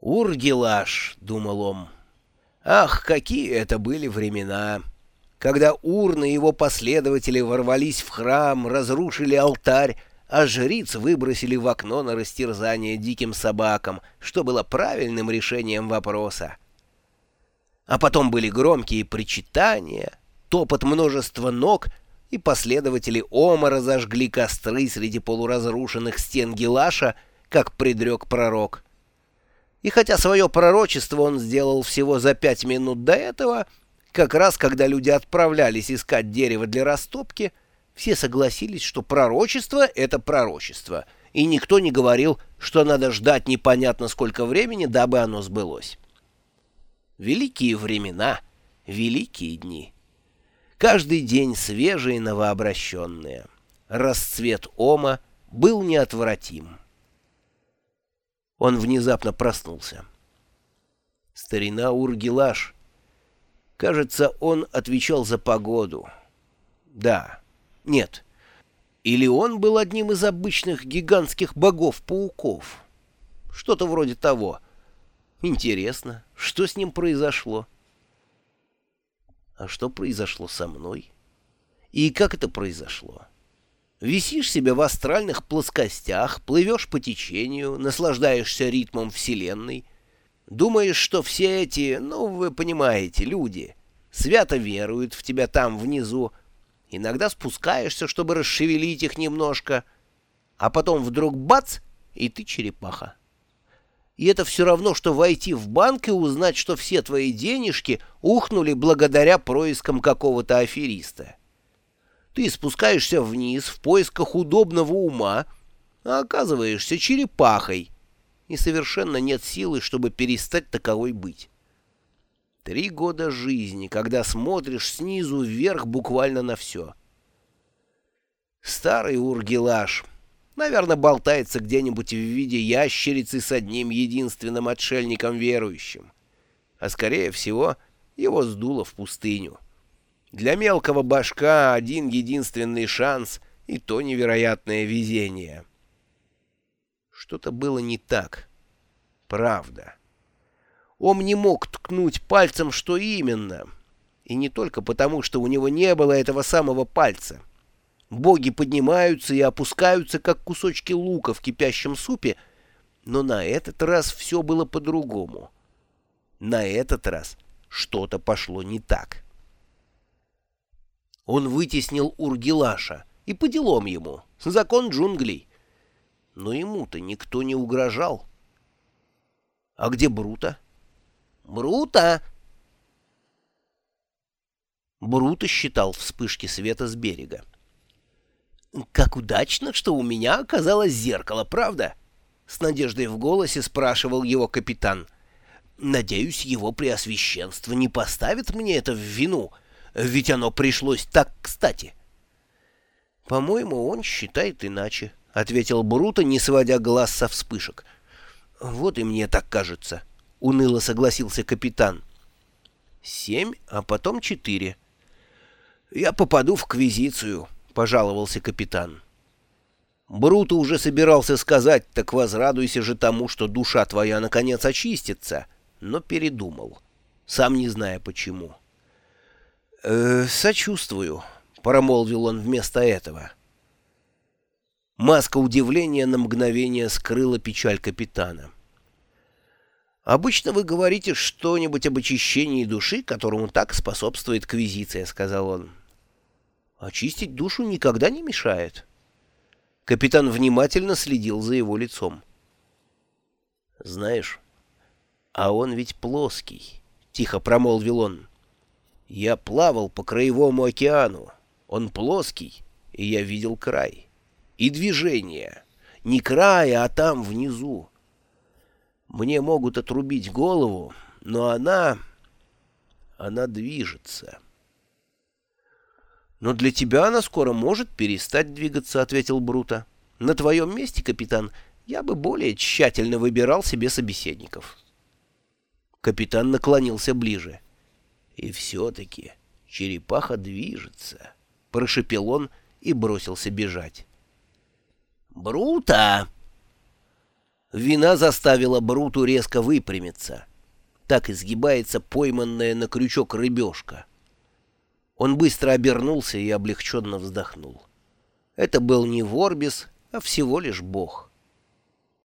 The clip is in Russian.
«Ургелаш», — думал он. «Ах, какие это были времена!» когда Урн и его последователи ворвались в храм, разрушили алтарь, а жриц выбросили в окно на растерзание диким собакам, что было правильным решением вопроса. А потом были громкие причитания, топот множества ног, и последователи Ома разожгли костры среди полуразрушенных стен Гелаша, как предрек пророк. И хотя свое пророчество он сделал всего за пять минут до этого, как раз когда люди отправлялись искать дерево для растопки, все согласились, что пророчество — это пророчество, и никто не говорил, что надо ждать непонятно сколько времени, дабы оно сбылось. Великие времена, великие дни. Каждый день свежие новообращенные. Расцвет Ома был неотвратим. Он внезапно проснулся. Старина Ургилаш. Кажется, он отвечал за погоду. Да. Нет. Или он был одним из обычных гигантских богов-пауков. Что-то вроде того. Интересно, что с ним произошло? А что произошло со мной? И как это произошло? — Висишь себе в астральных плоскостях, плывешь по течению, наслаждаешься ритмом Вселенной. Думаешь, что все эти, ну, вы понимаете, люди, свято веруют в тебя там внизу. Иногда спускаешься, чтобы расшевелить их немножко, а потом вдруг бац, и ты черепаха. И это все равно, что войти в банк и узнать, что все твои денежки ухнули благодаря проискам какого-то афериста. Ты спускаешься вниз в поисках удобного ума, а оказываешься черепахой, и совершенно нет силы, чтобы перестать таковой быть. Три года жизни, когда смотришь снизу вверх буквально на все. Старый ургелаш, наверное, болтается где-нибудь в виде ящерицы с одним единственным отшельником верующим. А скорее всего, его сдуло в пустыню. Для мелкого башка один единственный шанс, и то невероятное везение. Что-то было не так. Правда. Он не мог ткнуть пальцем, что именно. И не только потому, что у него не было этого самого пальца. Боги поднимаются и опускаются, как кусочки лука в кипящем супе, но на этот раз все было по-другому. На этот раз что-то пошло не так. Он вытеснил Ургилаша, и по делам ему, закон джунглей. Но ему-то никто не угрожал. А где Брута? Брута! Брута считал вспышки света с берега. «Как удачно, что у меня оказалось зеркало, правда?» С надеждой в голосе спрашивал его капитан. «Надеюсь, его преосвященство не поставит мне это в вину» ведь оно пришлось так кстати. — По-моему, он считает иначе, — ответил Бруто, не сводя глаз со вспышек. — Вот и мне так кажется, — уныло согласился капитан. — Семь, а потом четыре. — Я попаду в квизицию, — пожаловался капитан. Бруто уже собирался сказать, так возрадуйся же тому, что душа твоя наконец очистится, но передумал, сам не зная почему. — «Э, «Сочувствую», — промолвил он вместо этого. Маска удивления на мгновение скрыла печаль капитана. «Обычно вы говорите что-нибудь об очищении души, которому так способствует квизиция», — сказал он. «Очистить душу никогда не мешает». Капитан внимательно следил за его лицом. «Знаешь, а он ведь плоский», — тихо промолвил он. Я плавал по краевому океану. Он плоский, и я видел край. И движение. Не края, а там внизу. Мне могут отрубить голову, но она... она движется. «Но для тебя она скоро может перестать двигаться», — ответил Бруто. «На твоем месте, капитан, я бы более тщательно выбирал себе собеседников». Капитан наклонился ближе. И все-таки черепаха движется, — прошепел он и бросился бежать. «Брута!» Вина заставила Бруту резко выпрямиться. Так изгибается пойманная на крючок рыбешка. Он быстро обернулся и облегченно вздохнул. Это был не Ворбис, а всего лишь бог.